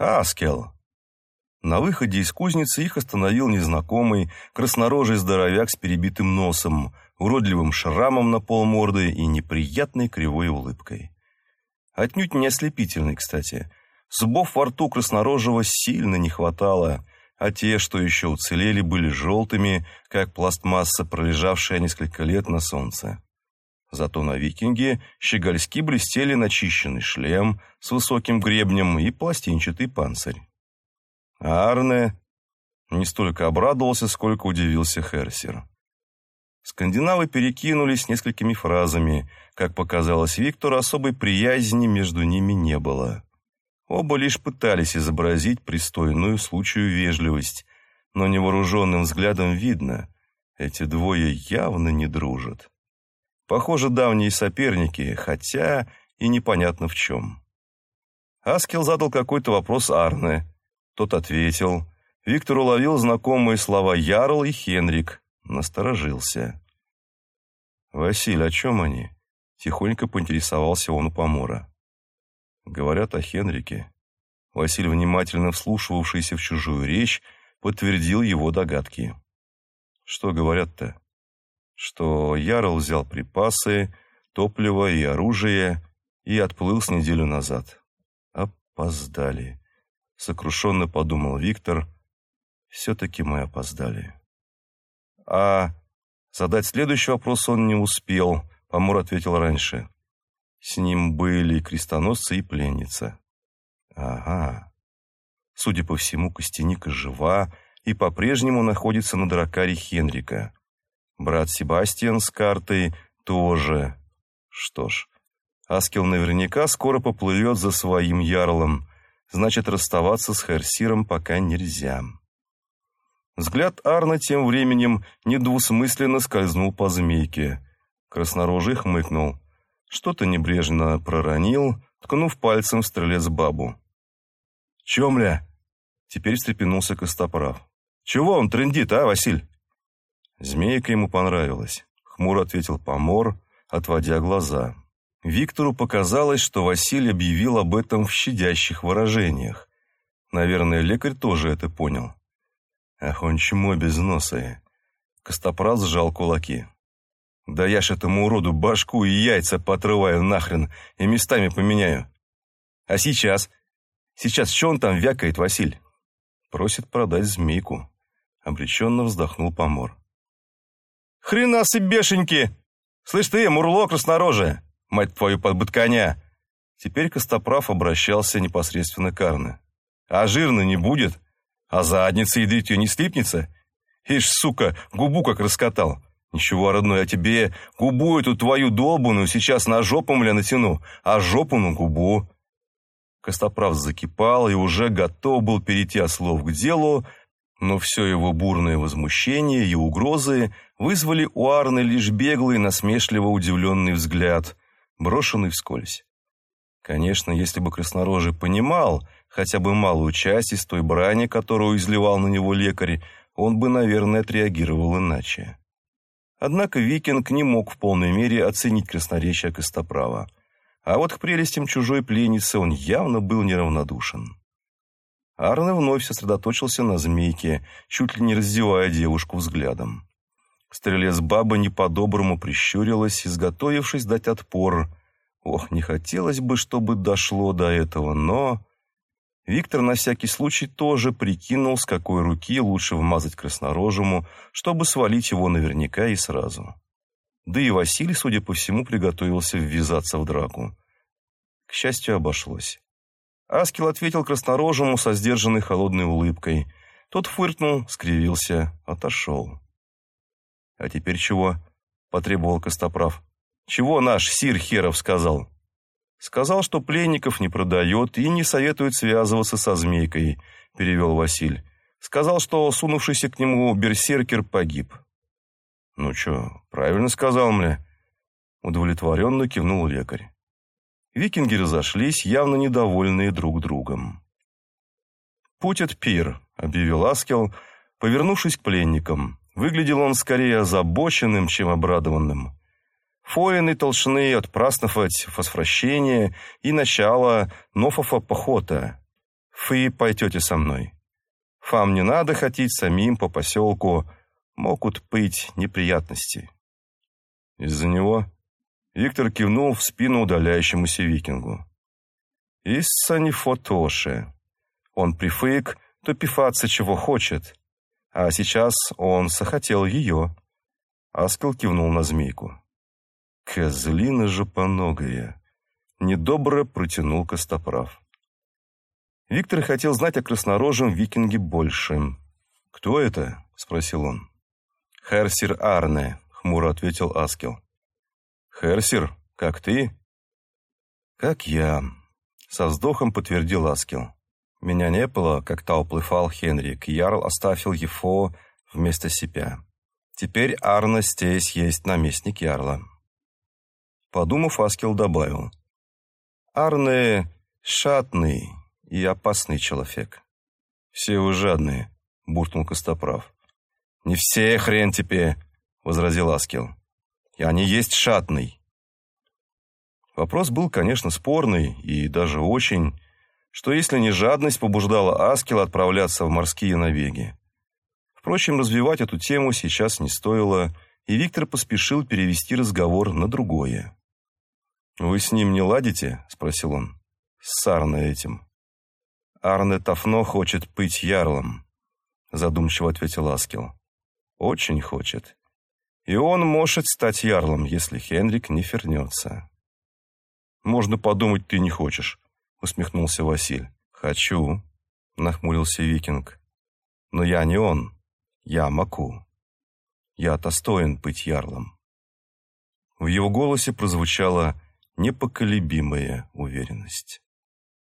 «Аскел!» На выходе из кузницы их остановил незнакомый, краснорожий здоровяк с перебитым носом, уродливым шрамом на полморды и неприятной кривой улыбкой. Отнюдь не ослепительный, кстати. Зубов во рту краснорожего сильно не хватало, а те, что еще уцелели, были желтыми, как пластмасса, пролежавшая несколько лет на солнце. Зато на викинге щегольски блестели начищенный шлем с высоким гребнем и пластинчатый панцирь. А Арне не столько обрадовался, сколько удивился Херсер. Скандинавы перекинулись несколькими фразами. Как показалось Виктору, особой приязни между ними не было. Оба лишь пытались изобразить пристойную случаю вежливость, но невооруженным взглядом видно, эти двое явно не дружат. Похоже, давние соперники, хотя и непонятно в чем. Аскел задал какой-то вопрос Арне. Тот ответил. Виктор уловил знакомые слова «Ярл» и «Хенрик». Насторожился. «Василь, о чем они?» Тихонько поинтересовался он у помора. Говорят о Хенрике. Василь, внимательно вслушивавшийся в чужую речь, подтвердил его догадки. Что говорят-то? Что Ярл взял припасы, топливо и оружие и отплыл с неделю назад. Опоздали. Сокрушенно подумал Виктор. Все-таки мы опоздали. А задать следующий вопрос он не успел. Помор ответил раньше. С ним были крестоносцы и пленница. Ага. Судя по всему, Костяника жива и по-прежнему находится на дракаре Хенрика. Брат Себастьян с картой тоже. Что ж, Аскел наверняка скоро поплывет за своим ярлом, значит, расставаться с Херсиром пока нельзя. Взгляд Арна тем временем недвусмысленно скользнул по змейке. Краснорожий хмыкнул. Что-то небрежно проронил, ткнув пальцем в стрелец бабу. «Чемля?» Теперь встрепенулся Костоправ. «Чего он трындит, а, Василь?» Змейка ему понравилась. Хмуро ответил помор, отводя глаза. Виктору показалось, что Василий объявил об этом в щадящих выражениях. Наверное, лекарь тоже это понял. Ах, он чмо без носа. Костоправ сжал кулаки. Да я ж этому уроду башку и яйца поотрываю нахрен и местами поменяю. А сейчас? Сейчас что он там вякает, Василь? Просит продать змейку. Обреченно вздохнул помор. Хрена себе бешеньки! Слышь ты, мурло краснорожие, мать твою подбыт коня! Теперь Костоправ обращался непосредственно к Арне. А жирно не будет? А задница ядрить ее не слипнется? Ишь, сука, губу как раскатал. «Ничего, родной, я тебе губу эту твою долбаную сейчас на жопу, мля, натяну, а жопу на губу». Костоправ закипал и уже готов был перейти от слов к делу, но все его бурное возмущение и угрозы вызвали у Арны лишь беглый, насмешливо удивленный взгляд, брошенный вскользь. Конечно, если бы краснорожий понимал хотя бы малую часть из той брани, которую изливал на него лекарь, он бы, наверное, отреагировал иначе. Однако викинг не мог в полной мере оценить красноречие Костоправа. А вот к прелестям чужой пленницы он явно был неравнодушен. Арне вновь сосредоточился на змейке, чуть ли не раздевая девушку взглядом. Стрелец баба не по-доброму прищурилась, изготовившись дать отпор. Ох, не хотелось бы, чтобы дошло до этого, но... Виктор на всякий случай тоже прикинул, с какой руки лучше вмазать краснорожему, чтобы свалить его наверняка и сразу. Да и Василий, судя по всему, приготовился ввязаться в драку. К счастью, обошлось. Аскел ответил краснорожему со сдержанной холодной улыбкой. Тот фыркнул, скривился, отошел. «А теперь чего?» — потребовал Костоправ. «Чего наш сир Херов сказал?» Сказал, что пленников не продает и не советует связываться со змейкой, перевел Василь. Сказал, что сунувшийся к нему берсеркер погиб. Ну что, правильно сказал мне. Удовлетворенно кивнул лекарь. Викинги разошлись, явно недовольные друг другом. «Путь от пир», — объявил Аскел, повернувшись к пленникам. Выглядел он скорее озабоченным, чем обрадованным. Фоины толщины отпраздновать восвращение и начало нового похода. вы пойдете со мной. Вам не надо ходить самим по поселку, могут быть неприятности». Из-за него Виктор кивнул в спину удаляющемуся викингу. «Исса не фотоше. Он прифык, то пифаться чего хочет. А сейчас он захотел ее». Аскел кивнул на змейку. «Козлина жопоногая!» Недобро протянул Костоправ. Виктор хотел знать о краснорожем викинге больше. «Кто это?» — спросил он. «Херсер Арне», — хмуро ответил Аскел. «Херсер, как ты?» «Как я», — со вздохом подтвердил Аскел. «Меня не было, когда уплывал Хенрик. Ярл оставил его вместо себя. Теперь Арна здесь есть наместник Ярла». Подумав, Аскел добавил. «Арне шатный, и опасный человек. Все вы жадные, буркнул Костоправ. Не все, хрен тебе, возразил Аскел. Я не есть шатный. Вопрос был, конечно, спорный и даже очень, что если не жадность побуждала Аскела отправляться в морские набеги. Впрочем, развивать эту тему сейчас не стоило, и Виктор поспешил перевести разговор на другое. «Вы с ним не ладите?» – спросил он. «С Сарной этим». Арне Тафно хочет быть ярлом», — задумчиво ответил Аскел. «Очень хочет. И он может стать ярлом, если Хенрик не вернется». «Можно подумать, ты не хочешь», — усмехнулся Василь. «Хочу», — нахмурился Викинг. «Но я не он. Я Маку. Я достоин быть ярлом». В его голосе прозвучала непоколебимая уверенность.